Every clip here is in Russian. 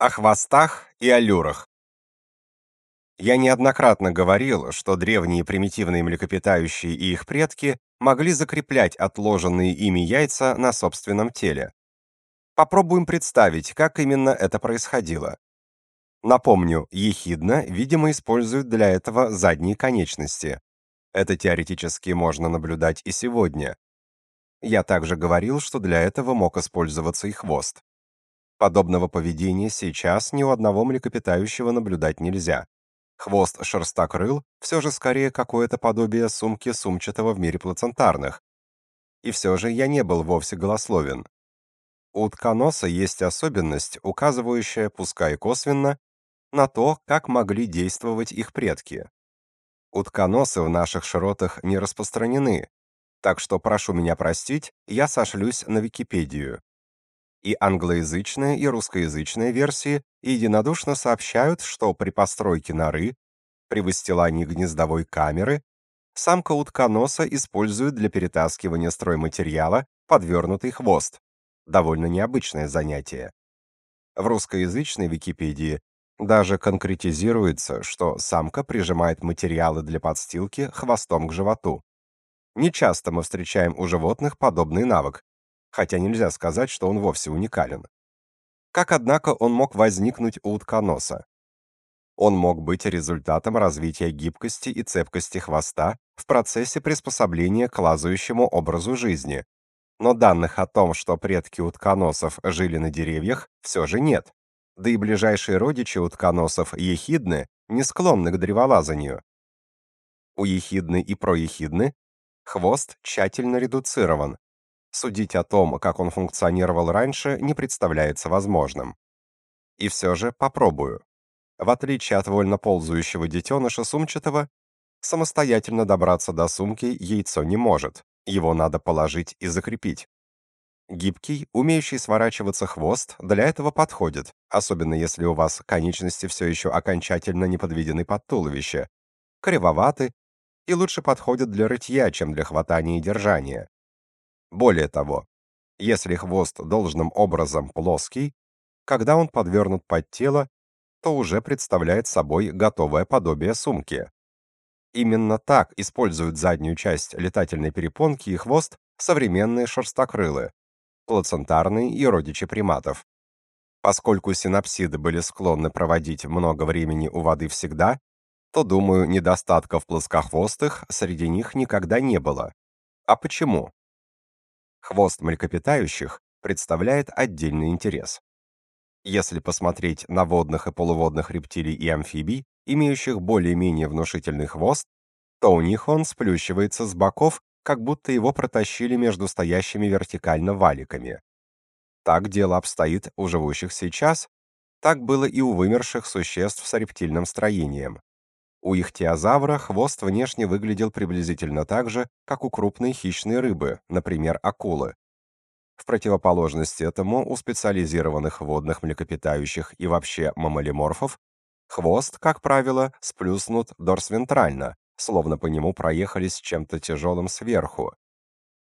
О хвостах и аллюрах. Я неоднократно говорил, что древние примитивные млекопитающие и их предки могли закреплять отложенные ими яйца на собственном теле. Попробуем представить, как именно это происходило. Напомню, ехидна, видимо, используют для этого задние конечности. Это теоретически можно наблюдать и сегодня. Я также говорил, что для этого мог использоваться и хвост. Подобного поведения сейчас ни у одного млекопитающего наблюдать нельзя. Хвост шерстокрыл все же скорее какое-то подобие сумки сумчатого в мире плацентарных. И все же я не был вовсе голословен. У утконоса есть особенность, указывающая, пускай косвенно, на то, как могли действовать их предки. Утконосы в наших широтах не распространены, так что прошу меня простить, я сошлюсь на Википедию и англоязычная, и русскоязычная версии единодушно сообщают, что при постройке норы, при выстилании гнездовой камеры, самка утконоса использует для перетаскивания стройматериала подвернутый хвост. Довольно необычное занятие. В русскоязычной Википедии даже конкретизируется, что самка прижимает материалы для подстилки хвостом к животу. Нечасто мы встречаем у животных подобный навык, хотя нельзя сказать, что он вовсе уникален. Как, однако, он мог возникнуть у утконоса? Он мог быть результатом развития гибкости и цепкости хвоста в процессе приспособления к лазающему образу жизни. Но данных о том, что предки утконосов жили на деревьях, все же нет. Да и ближайшие родичи утконосов ехидны не склонны к древолазанию. У ехидны и проехидны хвост тщательно редуцирован, Судить о том, как он функционировал раньше, не представляется возможным. И все же попробую. В отличие от вольно ползающего детеныша сумчатого, самостоятельно добраться до сумки яйцо не может. Его надо положить и закрепить. Гибкий, умеющий сворачиваться хвост для этого подходит, особенно если у вас конечности все еще окончательно не подведены под туловище, кривоваты и лучше подходят для рытья, чем для хватания и держания. Более того, если хвост должным образом плоский, когда он подвернут под тело, то уже представляет собой готовое подобие сумки. Именно так используют заднюю часть летательной перепонки и хвост современные шерстокрылы, плацентарные и родичи приматов. Поскольку синапсиды были склонны проводить много времени у воды всегда, то, думаю, недостатков плоскохвостых среди них никогда не было. А почему? Хвост млекопитающих представляет отдельный интерес. Если посмотреть на водных и полуводных рептилий и амфибий, имеющих более-менее внушительный хвост, то у них он сплющивается с боков, как будто его протащили между стоящими вертикально валиками. Так дело обстоит у живущих сейчас, так было и у вымерших существ с рептильным строением. У ихтиозавра хвост внешне выглядел приблизительно так же, как у крупной хищной рыбы, например, акулы. В противоположность этому у специализированных водных млекопитающих и вообще маммалиморфов хвост, как правило, сплюснут дорсвентрально, словно по нему проехались чем-то тяжелым сверху.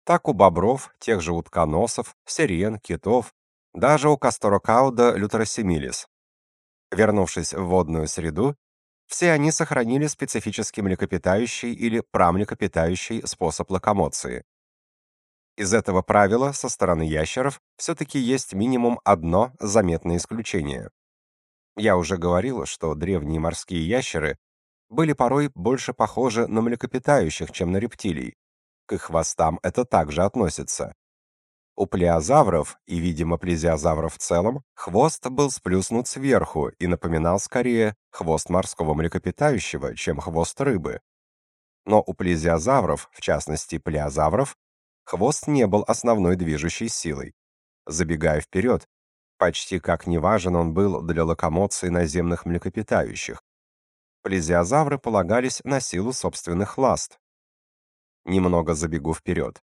Так у бобров, тех же утконосов, сирен, китов, даже у касторокауда лютеросемилис. Вернувшись в водную среду, все они сохранили специфический млекопитающий или прамлекопитающий способ локомоции. Из этого правила со стороны ящеров все-таки есть минимум одно заметное исключение. Я уже говорил, что древние морские ящеры были порой больше похожи на млекопитающих, чем на рептилий. К их хвостам это также относится. У плеозавров и, видимо, плезиозавров в целом, хвост был сплюснут сверху и напоминал скорее хвост морского млекопитающего, чем хвост рыбы. Но у плезиозавров, в частности плеозавров, хвост не был основной движущей силой. Забегая вперед, почти как неважен он был для локомоции наземных млекопитающих. Плезиозавры полагались на силу собственных ласт. Немного забегу вперед.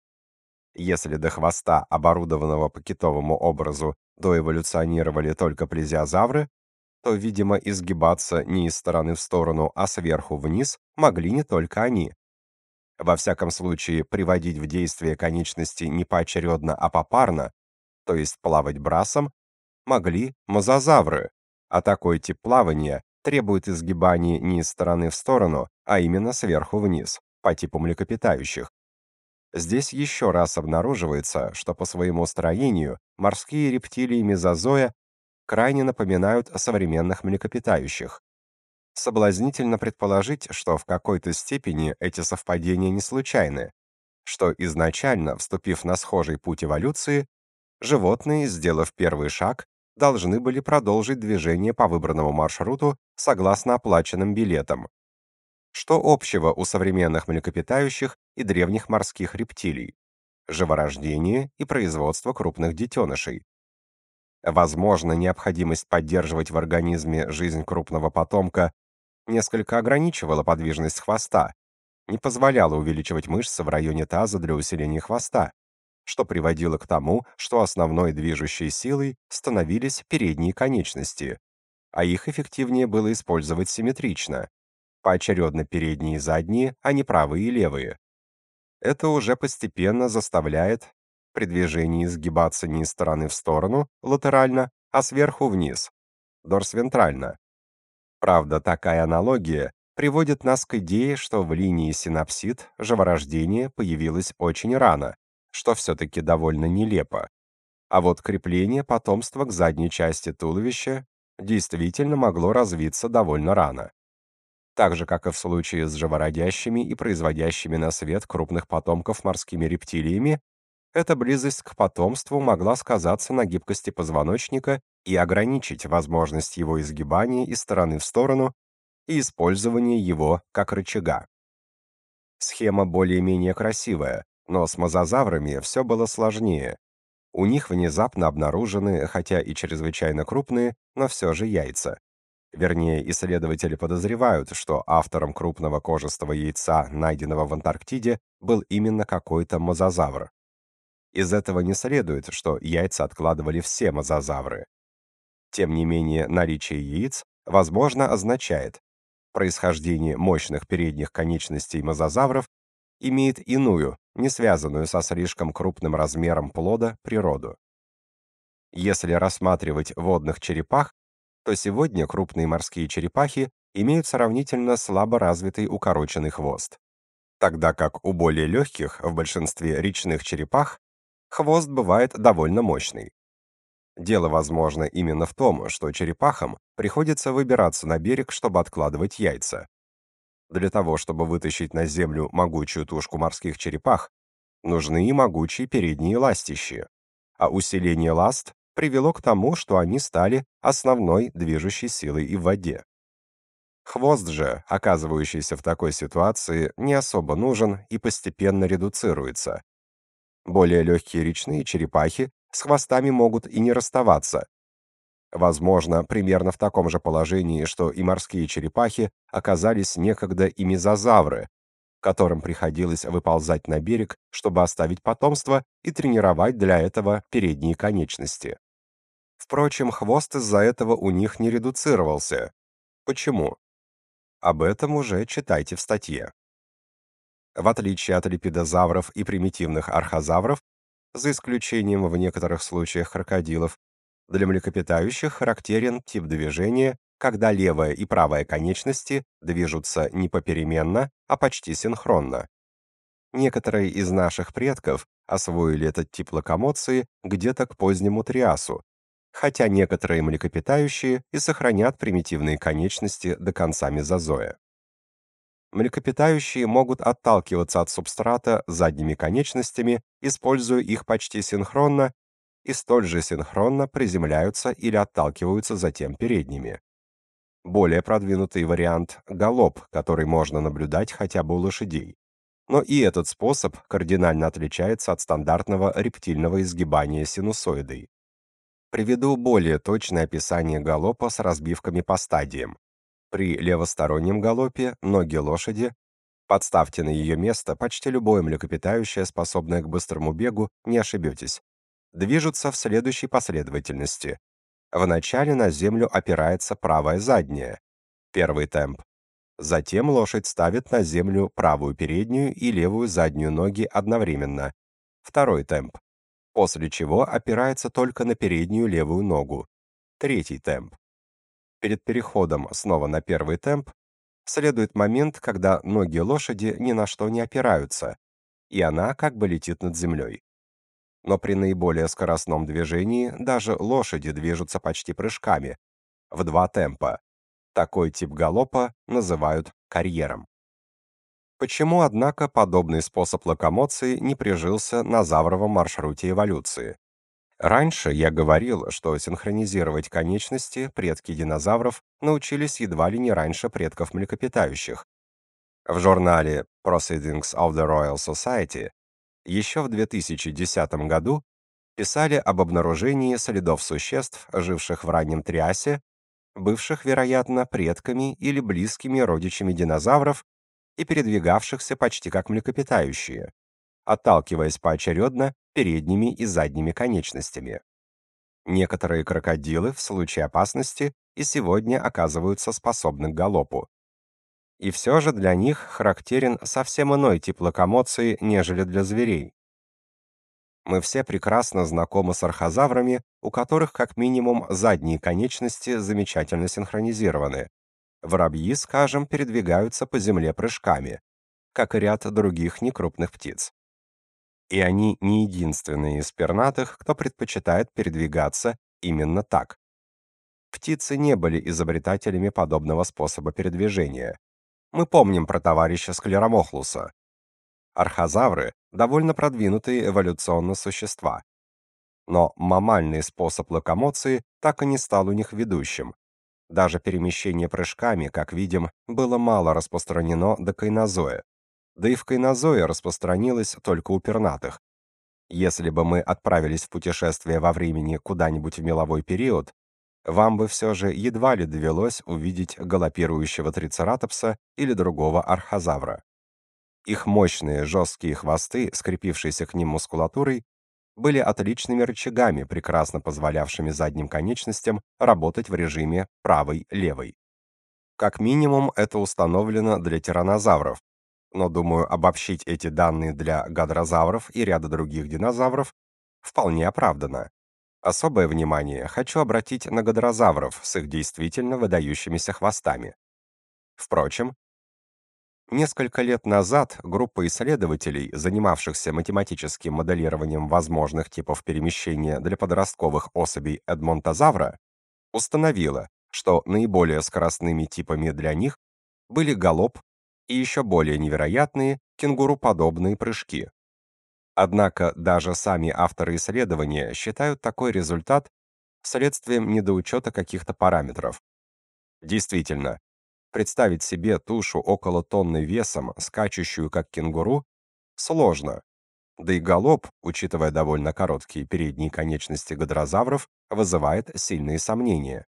Если до хвоста, оборудованного по китовому образу, доэволюционировали только плезиозавры, то, видимо, изгибаться не из стороны в сторону, а сверху вниз могли не только они. Во всяком случае, приводить в действие конечности не поочередно, а попарно, то есть плавать брасом, могли мозазавры, А такой тип плавания требует изгибания не из стороны в сторону, а именно сверху вниз, по типу млекопитающих. Здесь еще раз обнаруживается, что по своему строению морские рептилии мезозоя крайне напоминают современных млекопитающих. Соблазнительно предположить, что в какой-то степени эти совпадения не случайны, что изначально, вступив на схожий путь эволюции, животные, сделав первый шаг, должны были продолжить движение по выбранному маршруту согласно оплаченным билетам. Что общего у современных млекопитающих и древних морских рептилий? Живорождение и производство крупных детенышей. Возможно, необходимость поддерживать в организме жизнь крупного потомка несколько ограничивала подвижность хвоста, не позволяла увеличивать мышцы в районе таза для усиления хвоста, что приводило к тому, что основной движущей силой становились передние конечности, а их эффективнее было использовать симметрично, поочередно передние и задние, а не правые и левые. Это уже постепенно заставляет при движении изгибаться не из стороны в сторону, латерально, а сверху вниз, дорсвентрально. Правда, такая аналогия приводит нас к идее, что в линии синапсид живорождение появилось очень рано, что все-таки довольно нелепо. А вот крепление потомства к задней части туловища действительно могло развиться довольно рано. Так же, как и в случае с живородящими и производящими на свет крупных потомков морскими рептилиями, эта близость к потомству могла сказаться на гибкости позвоночника и ограничить возможность его изгибания из стороны в сторону и использования его как рычага. Схема более-менее красивая, но с мозазаврами все было сложнее. У них внезапно обнаружены, хотя и чрезвычайно крупные, но все же яйца. Вернее, исследователи подозревают, что автором крупного кожистого яйца, найденного в Антарктиде, был именно какой-то мозазавр. Из этого не следует, что яйца откладывали все мозазавры. Тем не менее, наличие яиц, возможно, означает происхождение мощных передних конечностей мозазавров имеет иную, не связанную со слишком крупным размером плода, природу. Если рассматривать водных черепах, то сегодня крупные морские черепахи имеют сравнительно слабо развитый укороченный хвост, тогда как у более легких, в большинстве речных черепах, хвост бывает довольно мощный. Дело, возможно, именно в том, что черепахам приходится выбираться на берег, чтобы откладывать яйца. Для того, чтобы вытащить на землю могучую тушку морских черепах, нужны и могучие передние ластищи. А усиление ласт привело к тому, что они стали основной движущей силой и в воде. Хвост же, оказывающийся в такой ситуации, не особо нужен и постепенно редуцируется. Более легкие речные черепахи с хвостами могут и не расставаться, Возможно, примерно в таком же положении, что и морские черепахи, оказались некогда и мезозавры, которым приходилось выползать на берег, чтобы оставить потомство и тренировать для этого передние конечности. Впрочем, хвост из-за этого у них не редуцировался. Почему? Об этом уже читайте в статье. В отличие от липидозавров и примитивных архозавров, за исключением в некоторых случаях крокодилов, для млекопитающих характерен тип движения, когда левая и правая конечности движутся не попеременно, а почти синхронно. Некоторые из наших предков освоили этот тип локомоции где-то к позднему триасу, хотя некоторые млекопитающие и сохранят примитивные конечности до конца мезозоя. Млекопитающие могут отталкиваться от субстрата задними конечностями, используя их почти синхронно и столь же синхронно приземляются или отталкиваются затем передними. Более продвинутый вариант – галоп, который можно наблюдать хотя бы у лошадей. Но и этот способ кардинально отличается от стандартного рептильного изгибания синусоидой. Приведу более точное описание галопа с разбивками по стадиям. При левостороннем галопе ноги лошади Подставьте на ее место почти любое млекопитающее, способное к быстрому бегу, не ошибетесь движутся в следующей последовательности. Вначале на землю опирается правая задняя. Первый темп. Затем лошадь ставит на землю правую переднюю и левую заднюю ноги одновременно. Второй темп. После чего опирается только на переднюю левую ногу. Третий темп. Перед переходом снова на первый темп следует момент, когда ноги лошади ни на что не опираются, и она как бы летит над землей. Но при наиболее скоростном движении даже лошади движутся почти прыжками, в два темпа. Такой тип галопа называют карьером. Почему, однако, подобный способ локомоции не прижился на завровом маршруте эволюции? Раньше я говорил, что синхронизировать конечности предки динозавров научились едва ли не раньше предков млекопитающих. В журнале Proceedings of the Royal Society еще в 2010 году писали об обнаружении следов существ, живших в раннем Триасе, бывших, вероятно, предками или близкими родичами динозавров и передвигавшихся почти как млекопитающие, отталкиваясь поочередно передними и задними конечностями. Некоторые крокодилы в случае опасности и сегодня оказываются способны к галопу. И все же для них характерен совсем иной тип локомоции, нежели для зверей. Мы все прекрасно знакомы с архозаврами, у которых как минимум задние конечности замечательно синхронизированы. Воробьи, скажем, передвигаются по земле прыжками, как и ряд других некрупных птиц и они не единственные из пернатых, кто предпочитает передвигаться именно так. Птицы не были изобретателями подобного способа передвижения. Мы помним про товарища Склеромохлуса. Архозавры довольно продвинутые эволюционно существа. Но мамальный способ локомоции так и не стал у них ведущим. Даже перемещение прыжками, как видим, было мало распространено до кайнозоя да и в кайнозое распространилось только у пернатых. Если бы мы отправились в путешествие во времени куда-нибудь в меловой период, вам бы все же едва ли довелось увидеть галопирующего трицератопса или другого архозавра. Их мощные жесткие хвосты, скрепившиеся к ним мускулатурой, были отличными рычагами, прекрасно позволявшими задним конечностям работать в режиме правой-левой. Как минимум, это установлено для тираннозавров, но, думаю, обобщить эти данные для гадрозавров и ряда других динозавров вполне оправдано. Особое внимание хочу обратить на гадрозавров с их действительно выдающимися хвостами. Впрочем, несколько лет назад группа исследователей, занимавшихся математическим моделированием возможных типов перемещения для подростковых особей эдмонтозавра, установила, что наиболее скоростными типами для них были галоп и еще более невероятные кенгуруподобные прыжки. Однако даже сами авторы исследования считают такой результат следствием недоучета каких-то параметров. Действительно, представить себе тушу около тонны весом, скачущую как кенгуру, сложно. Да и галоп, учитывая довольно короткие передние конечности гадрозавров, вызывает сильные сомнения.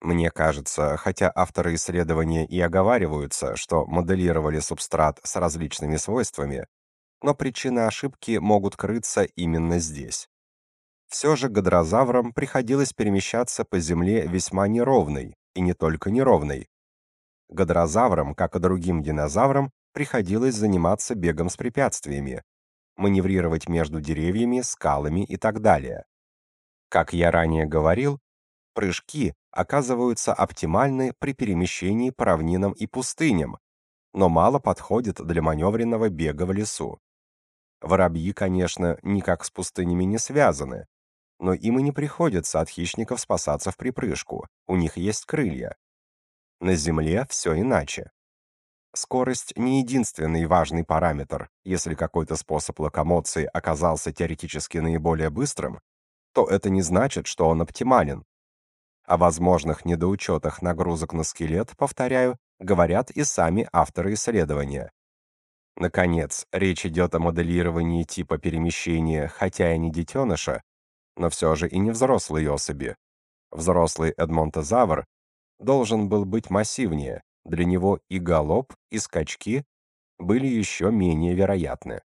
Мне кажется, хотя авторы исследования и оговариваются, что моделировали субстрат с различными свойствами, но причины ошибки могут крыться именно здесь. Все же гадрозаврам приходилось перемещаться по земле весьма неровной, и не только неровной. Гадрозаврам, как и другим динозаврам, приходилось заниматься бегом с препятствиями, маневрировать между деревьями, скалами и так далее. Как я ранее говорил, прыжки оказываются оптимальны при перемещении по равнинам и пустыням, но мало подходят для маневренного бега в лесу. Воробьи, конечно, никак с пустынями не связаны, но им и не приходится от хищников спасаться в припрыжку, у них есть крылья. На земле все иначе. Скорость не единственный важный параметр. Если какой-то способ локомоции оказался теоретически наиболее быстрым, то это не значит, что он оптимален, о возможных недоучетах нагрузок на скелет, повторяю, говорят и сами авторы исследования. Наконец, речь идет о моделировании типа перемещения, хотя и не детеныша, но все же и не взрослой особи. Взрослый эдмонтозавр должен был быть массивнее, для него и галоп, и скачки были еще менее вероятны.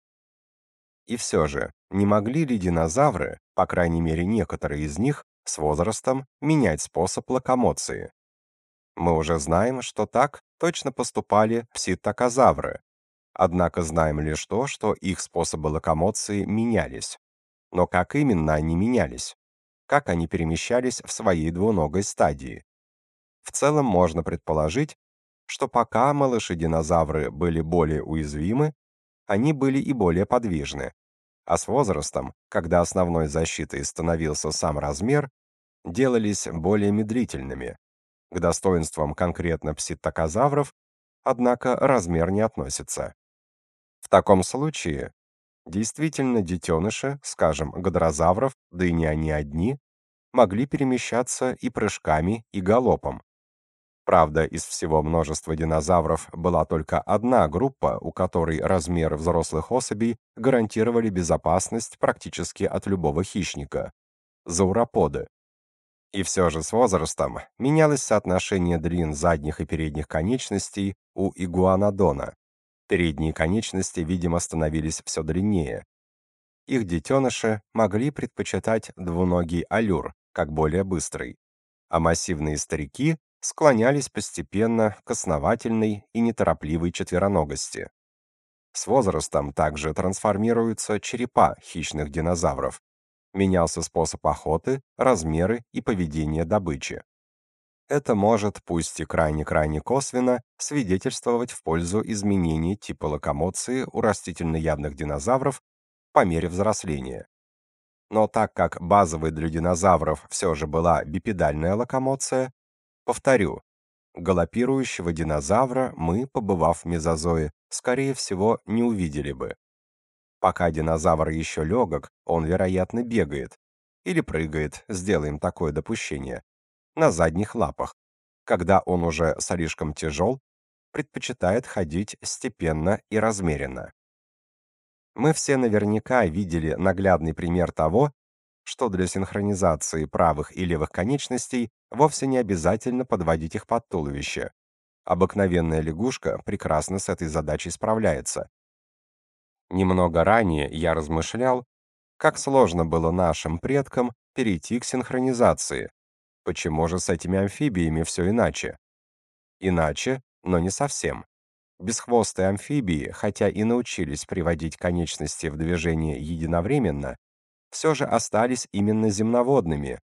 И все же, не могли ли динозавры, по крайней мере некоторые из них, с возрастом менять способ локомоции. Мы уже знаем, что так точно поступали пситокозавры. Однако знаем лишь то, что их способы локомоции менялись. Но как именно они менялись? Как они перемещались в своей двуногой стадии? В целом можно предположить, что пока малыши-динозавры были более уязвимы, они были и более подвижны. А с возрастом, когда основной защитой становился сам размер, делались более медлительными. К достоинствам конкретно пситтакозавров, однако, размер не относится. В таком случае, действительно детеныши, скажем, гадрозавров, да и не они одни, могли перемещаться и прыжками, и галопом. Правда, из всего множества динозавров была только одна группа, у которой размеры взрослых особей гарантировали безопасность практически от любого хищника – зауроподы. И все же с возрастом менялось соотношение длин задних и передних конечностей у игуанодона. Передние конечности, видимо, становились все длиннее. Их детеныши могли предпочитать двуногий аллюр, как более быстрый, а массивные старики склонялись постепенно к основательной и неторопливой четвероногости. С возрастом также трансформируются черепа хищных динозавров. Менялся способ охоты, размеры и поведение добычи. Это может, пусть и крайне-крайне косвенно, свидетельствовать в пользу изменений типа локомоции у растительноядных динозавров по мере взросления. Но так как базовой для динозавров все же была бипедальная локомоция, повторю, галопирующего динозавра мы, побывав в мезозое, скорее всего, не увидели бы. Пока динозавр еще легок, он, вероятно, бегает или прыгает, сделаем такое допущение, на задних лапах. Когда он уже слишком тяжел, предпочитает ходить степенно и размеренно. Мы все наверняка видели наглядный пример того, что для синхронизации правых и левых конечностей вовсе не обязательно подводить их под туловище. Обыкновенная лягушка прекрасно с этой задачей справляется. Немного ранее я размышлял, как сложно было нашим предкам перейти к синхронизации, Почему же с этими амфибиями все иначе? Иначе, но не совсем. Бесхвостые амфибии, хотя и научились приводить конечности в движение единовременно, все же остались именно земноводными,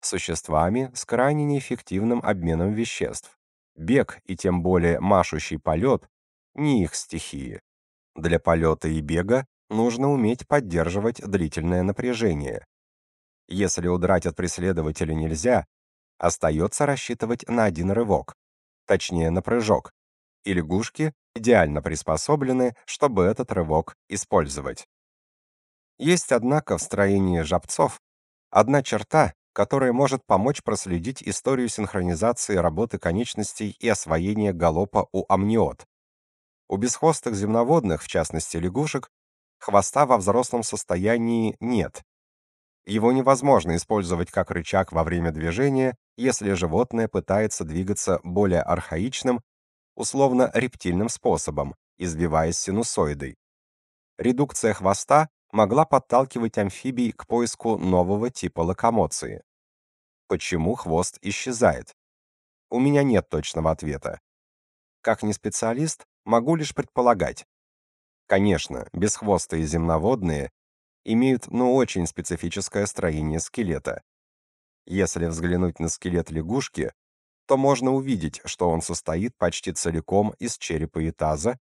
существами с крайне неэффективным обменом веществ. Бег и тем более машущий полет – не их стихии. Для полета и бега нужно уметь поддерживать длительное напряжение. Если удрать от преследователя нельзя, Остается рассчитывать на один рывок, точнее на прыжок, и лягушки идеально приспособлены, чтобы этот рывок использовать. Есть, однако, в строении жабцов одна черта, которая может помочь проследить историю синхронизации работы конечностей и освоения галопа у амниот. У бесхвостых земноводных, в частности лягушек, хвоста во взрослом состоянии нет, его невозможно использовать как рычаг во время движения, если животное пытается двигаться более архаичным, условно рептильным способом, избиваясь синусоидой. Редукция хвоста могла подталкивать амфибий к поиску нового типа локомоции. Почему хвост исчезает? У меня нет точного ответа. Как не специалист, могу лишь предполагать. Конечно, бесхвостые земноводные имеют, ну, очень специфическое строение скелета. Если взглянуть на скелет лягушки, то можно увидеть, что он состоит почти целиком из черепа и таза,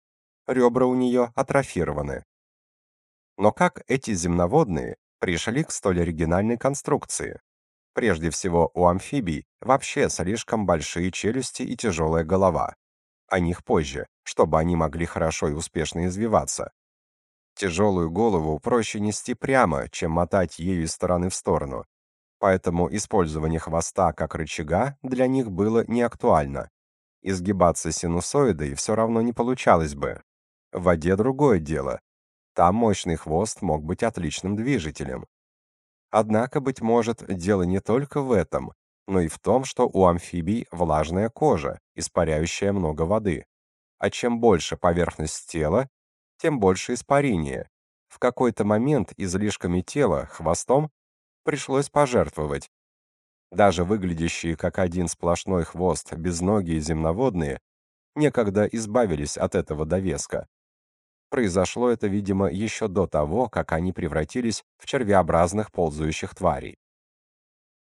ребра у нее атрофированы. Но как эти земноводные пришли к столь оригинальной конструкции? Прежде всего, у амфибий вообще слишком большие челюсти и тяжелая голова. О них позже, чтобы они могли хорошо и успешно извиваться. Тяжелую голову проще нести прямо, чем мотать ею из стороны в сторону. Поэтому использование хвоста как рычага для них было не актуально. Изгибаться синусоидой все равно не получалось бы. В воде другое дело. Там мощный хвост мог быть отличным движителем. Однако, быть может, дело не только в этом, но и в том, что у амфибий влажная кожа, испаряющая много воды. А чем больше поверхность тела, тем больше испарения. В какой-то момент излишками тела, хвостом, пришлось пожертвовать. Даже выглядящие как один сплошной хвост безногие земноводные некогда избавились от этого довеска. Произошло это, видимо, еще до того, как они превратились в червеобразных ползающих тварей.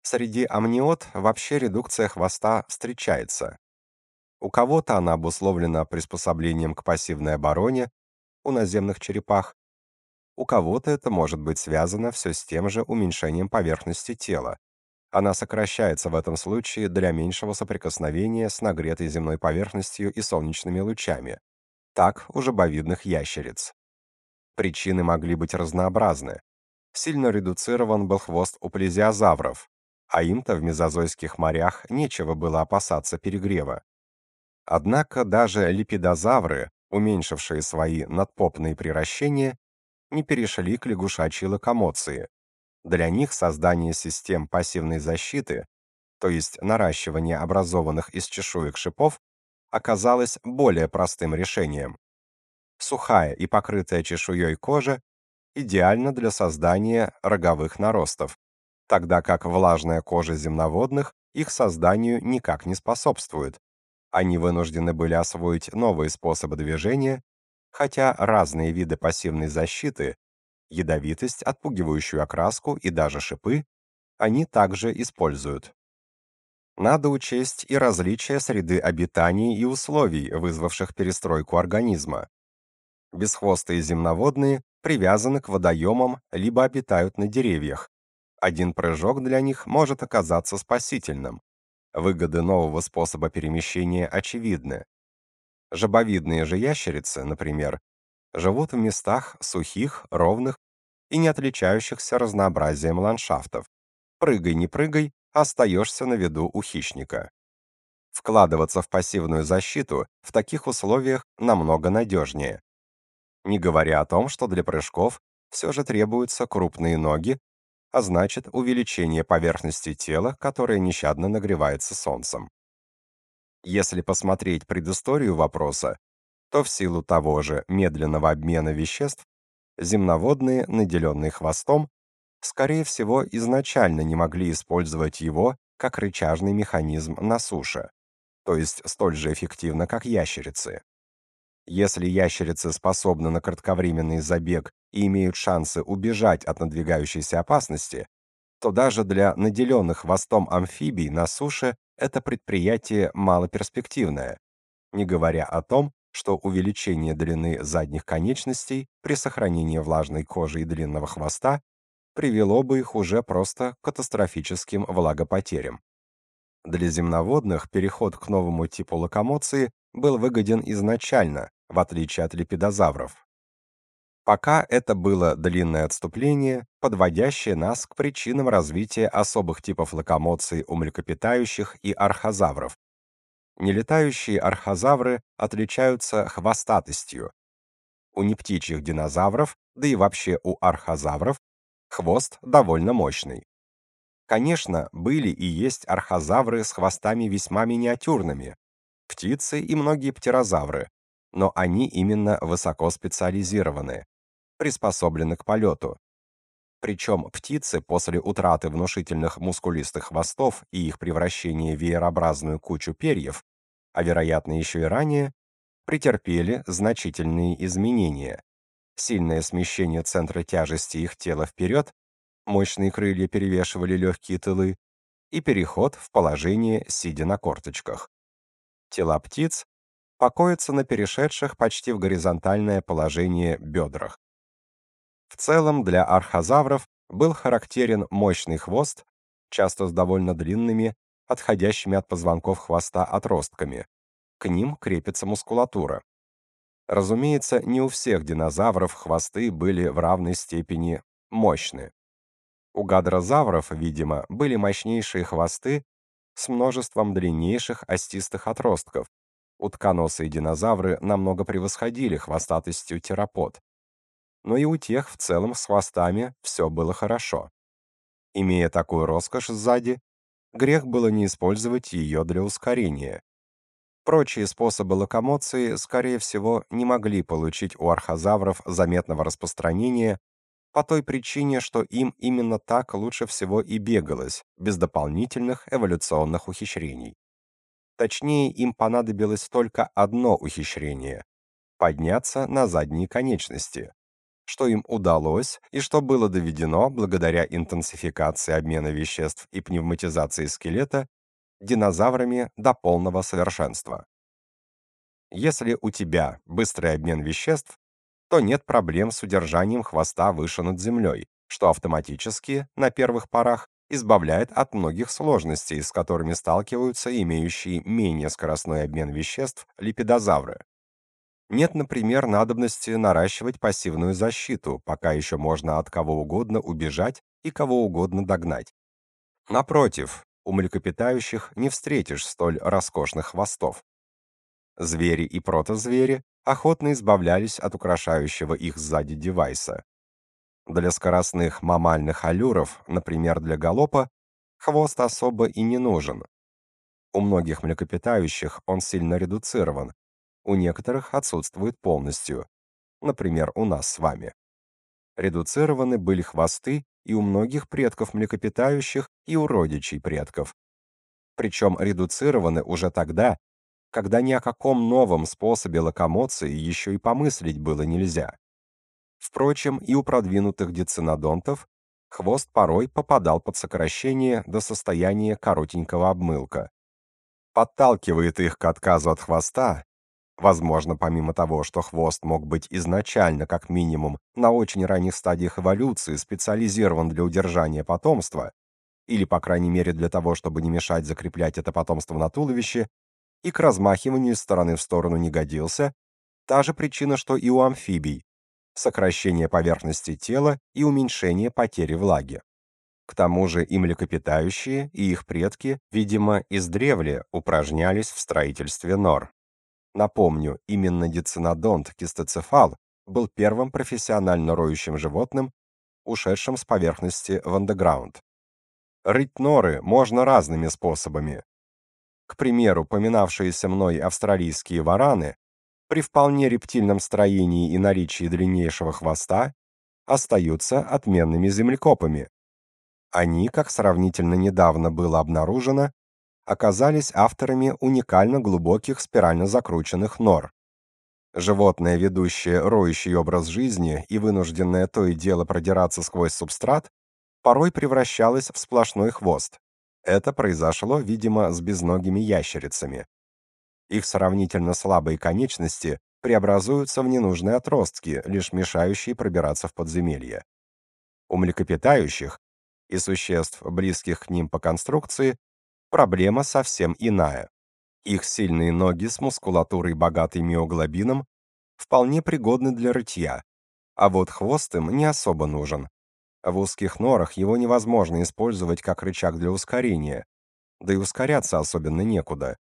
Среди амниот вообще редукция хвоста встречается. У кого-то она обусловлена приспособлением к пассивной обороне у наземных черепах, у кого-то это может быть связано все с тем же уменьшением поверхности тела. Она сокращается в этом случае для меньшего соприкосновения с нагретой земной поверхностью и солнечными лучами. Так у жабовидных ящериц. Причины могли быть разнообразны. Сильно редуцирован был хвост у плезиозавров, а им-то в мезозойских морях нечего было опасаться перегрева. Однако даже липидозавры, уменьшившие свои надпопные приращения, не перешли к лягушачьей локомоции. Для них создание систем пассивной защиты, то есть наращивание образованных из чешуек шипов, оказалось более простым решением. Сухая и покрытая чешуей кожа идеальна для создания роговых наростов, тогда как влажная кожа земноводных их созданию никак не способствует. Они вынуждены были освоить новые способы движения, хотя разные виды пассивной защиты, ядовитость, отпугивающую окраску и даже шипы, они также используют. Надо учесть и различия среды обитания и условий, вызвавших перестройку организма. Бесхвостые земноводные привязаны к водоемам либо обитают на деревьях. Один прыжок для них может оказаться спасительным. Выгоды нового способа перемещения очевидны. Жабовидные же ящерицы, например, живут в местах сухих, ровных и не отличающихся разнообразием ландшафтов. Прыгай, не прыгай, остаешься на виду у хищника. Вкладываться в пассивную защиту в таких условиях намного надежнее. Не говоря о том, что для прыжков все же требуются крупные ноги, а значит увеличение поверхности тела, которое нещадно нагревается солнцем. Если посмотреть предысторию вопроса, то в силу того же медленного обмена веществ земноводные, наделенные хвостом, скорее всего, изначально не могли использовать его как рычажный механизм на суше, то есть столь же эффективно, как ящерицы. Если ящерицы способны на кратковременный забег и имеют шансы убежать от надвигающейся опасности, то даже для наделенных хвостом амфибий на суше это предприятие малоперспективное, не говоря о том, что увеличение длины задних конечностей при сохранении влажной кожи и длинного хвоста привело бы их уже просто к катастрофическим влагопотерям. Для земноводных переход к новому типу локомоции был выгоден изначально, в отличие от лепидозавров. Пока это было длинное отступление, подводящее нас к причинам развития особых типов локомоции у млекопитающих и архозавров. Нелетающие архозавры отличаются хвостатостью. У нептичьих динозавров, да и вообще у архозавров, хвост довольно мощный. Конечно, были и есть архозавры с хвостами весьма миниатюрными, птицы и многие птерозавры, но они именно высокоспециализированные приспособлены к полету. Причем птицы после утраты внушительных мускулистых хвостов и их превращения в веерообразную кучу перьев, а вероятно еще и ранее, претерпели значительные изменения. Сильное смещение центра тяжести их тела вперед, мощные крылья перевешивали легкие тылы, и переход в положение сидя на корточках. Тела птиц покоятся на перешедших почти в горизонтальное положение бедрах. В целом для архозавров был характерен мощный хвост, часто с довольно длинными, отходящими от позвонков хвоста отростками. К ним крепится мускулатура. Разумеется, не у всех динозавров хвосты были в равной степени мощны. У гадрозавров, видимо, были мощнейшие хвосты с множеством длиннейших остистых отростков. Утконосые динозавры намного превосходили хвостатостью терапод но и у тех в целом с хвостами все было хорошо. Имея такую роскошь сзади, грех было не использовать ее для ускорения. Прочие способы локомоции, скорее всего, не могли получить у архозавров заметного распространения по той причине, что им именно так лучше всего и бегалось, без дополнительных эволюционных ухищрений. Точнее, им понадобилось только одно ухищрение — подняться на задние конечности, что им удалось и что было доведено благодаря интенсификации обмена веществ и пневматизации скелета динозаврами до полного совершенства. Если у тебя быстрый обмен веществ, то нет проблем с удержанием хвоста выше над землей, что автоматически, на первых порах, избавляет от многих сложностей, с которыми сталкиваются имеющие менее скоростной обмен веществ липидозавры. Нет, например, надобности наращивать пассивную защиту, пока еще можно от кого угодно убежать и кого угодно догнать. Напротив, у млекопитающих не встретишь столь роскошных хвостов. Звери и протозвери охотно избавлялись от украшающего их сзади девайса. Для скоростных мамальных аллюров, например, для галопа, хвост особо и не нужен. У многих млекопитающих он сильно редуцирован, у некоторых отсутствует полностью, например, у нас с вами. Редуцированы были хвосты и у многих предков млекопитающих, и у родичей предков. Причем редуцированы уже тогда, когда ни о каком новом способе локомоции еще и помыслить было нельзя. Впрочем, и у продвинутых дицинодонтов хвост порой попадал под сокращение до состояния коротенького обмылка. Подталкивает их к отказу от хвоста Возможно, помимо того, что хвост мог быть изначально, как минимум, на очень ранних стадиях эволюции специализирован для удержания потомства, или, по крайней мере, для того, чтобы не мешать закреплять это потомство на туловище, и к размахиванию из стороны в сторону не годился, та же причина, что и у амфибий – сокращение поверхности тела и уменьшение потери влаги. К тому же и млекопитающие, и их предки, видимо, издревле упражнялись в строительстве нор. Напомню, именно дицинодонт кистоцефал был первым профессионально роющим животным, ушедшим с поверхности в андеграунд. Рыть норы можно разными способами. К примеру, поминавшиеся мной австралийские вараны при вполне рептильном строении и наличии длиннейшего хвоста остаются отменными землекопами. Они, как сравнительно недавно было обнаружено, оказались авторами уникально глубоких спирально закрученных нор. Животное, ведущее роющий образ жизни и вынужденное то и дело продираться сквозь субстрат, порой превращалось в сплошной хвост. Это произошло, видимо, с безногими ящерицами. Их сравнительно слабые конечности преобразуются в ненужные отростки, лишь мешающие пробираться в подземелье. У млекопитающих и существ, близких к ним по конструкции, проблема совсем иная. Их сильные ноги с мускулатурой, богатой миоглобином, вполне пригодны для рытья, а вот хвост им не особо нужен. В узких норах его невозможно использовать как рычаг для ускорения, да и ускоряться особенно некуда.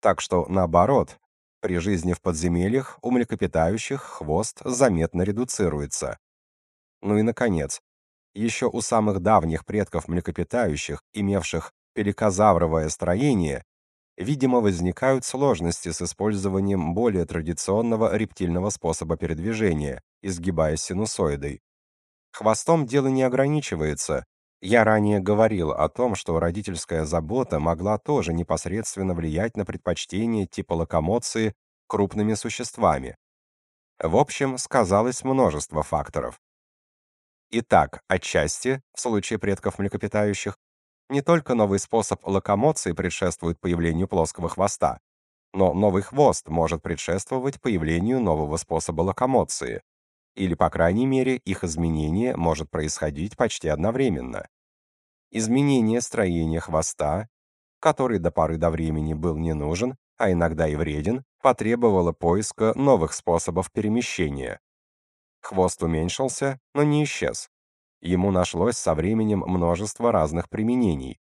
Так что, наоборот, при жизни в подземельях у млекопитающих хвост заметно редуцируется. Ну и, наконец, еще у самых давних предков млекопитающих, имевших пеликозавровое строение, видимо, возникают сложности с использованием более традиционного рептильного способа передвижения, изгибаясь синусоидой. Хвостом дело не ограничивается. Я ранее говорил о том, что родительская забота могла тоже непосредственно влиять на предпочтение типа локомоции крупными существами. В общем, сказалось множество факторов. Итак, отчасти, в случае предков млекопитающих, не только новый способ локомоции предшествует появлению плоского хвоста, но новый хвост может предшествовать появлению нового способа локомоции, или, по крайней мере, их изменение может происходить почти одновременно. Изменение строения хвоста, который до поры до времени был не нужен, а иногда и вреден, потребовало поиска новых способов перемещения. Хвост уменьшился, но не исчез. Ему нашлось со временем множество разных применений.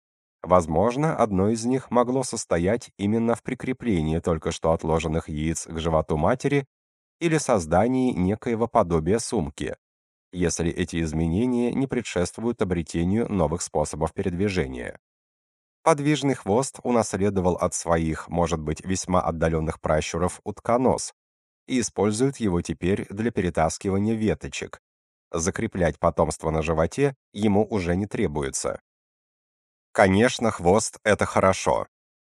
Возможно, одно из них могло состоять именно в прикреплении только что отложенных яиц к животу матери или создании некоего подобия сумки, если эти изменения не предшествуют обретению новых способов передвижения. Подвижный хвост унаследовал от своих, может быть, весьма отдаленных пращуров утконос и использует его теперь для перетаскивания веточек, закреплять потомство на животе ему уже не требуется. Конечно, хвост — это хорошо.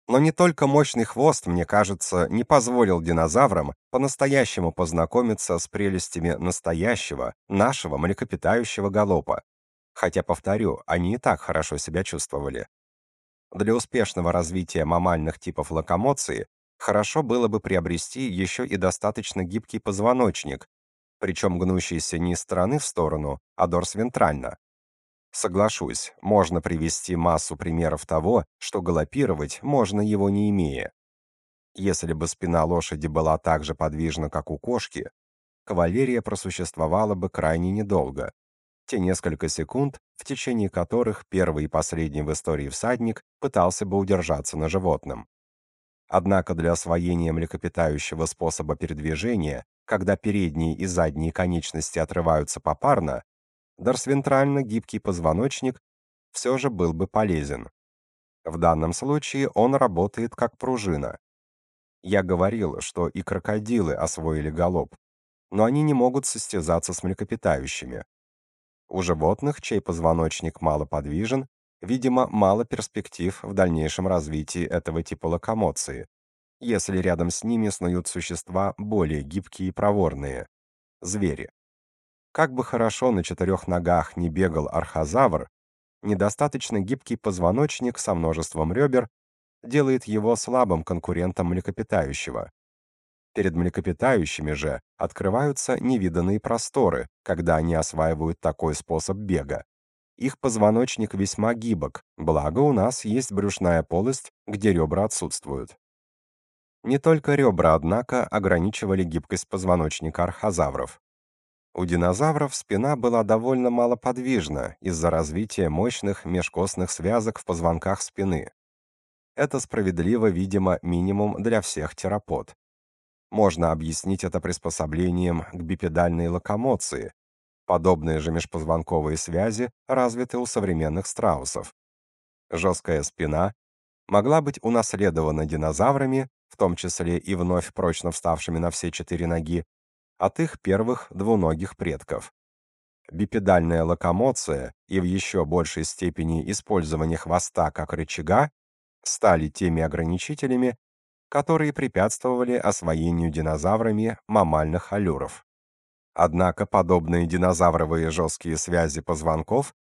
Но не только мощный хвост, мне кажется, не позволил динозаврам по-настоящему познакомиться с прелестями настоящего, нашего млекопитающего галопа. Хотя, повторю, они и так хорошо себя чувствовали. Для успешного развития мамальных типов локомоции хорошо было бы приобрести еще и достаточно гибкий позвоночник, причем гнущийся не из стороны в сторону, а дорсвентрально. Соглашусь, можно привести массу примеров того, что галопировать можно его не имея. Если бы спина лошади была так же подвижна, как у кошки, кавалерия просуществовала бы крайне недолго. Те несколько секунд, в течение которых первый и последний в истории всадник пытался бы удержаться на животном. Однако для освоения млекопитающего способа передвижения, когда передние и задние конечности отрываются попарно, дорсвентрально гибкий позвоночник все же был бы полезен. В данном случае он работает как пружина. Я говорил, что и крокодилы освоили галоп, но они не могут состязаться с млекопитающими. У животных, чей позвоночник мало подвижен, видимо, мало перспектив в дальнейшем развитии этого типа локомоции, если рядом с ними снуют существа более гибкие и проворные звери. Как бы хорошо на четырех ногах не бегал архозавр, недостаточно гибкий позвоночник со множеством ребер делает его слабым конкурентом млекопитающего. Перед млекопитающими же открываются невиданные просторы, когда они осваивают такой способ бега. Их позвоночник весьма гибок, благо у нас есть брюшная полость, где ребра отсутствуют. Не только ребра, однако, ограничивали гибкость позвоночника архозавров. У динозавров спина была довольно малоподвижна из-за развития мощных межкостных связок в позвонках спины. Это справедливо, видимо, минимум для всех терапод. Можно объяснить это приспособлением к бипедальной локомоции. Подобные же межпозвонковые связи развиты у современных страусов. Жесткая спина могла быть унаследована динозаврами, в том числе и вновь прочно вставшими на все четыре ноги, от их первых двуногих предков. Бипедальная локомоция и в еще большей степени использование хвоста как рычага стали теми ограничителями, которые препятствовали освоению динозаврами мамальных аллюров. Однако подобные динозавровые жесткие связи позвонков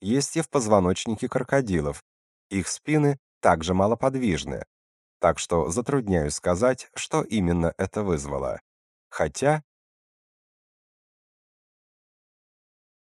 есть и в позвоночнике крокодилов. Их спины также малоподвижны, так что затрудняюсь сказать, что именно это вызвало. Хотя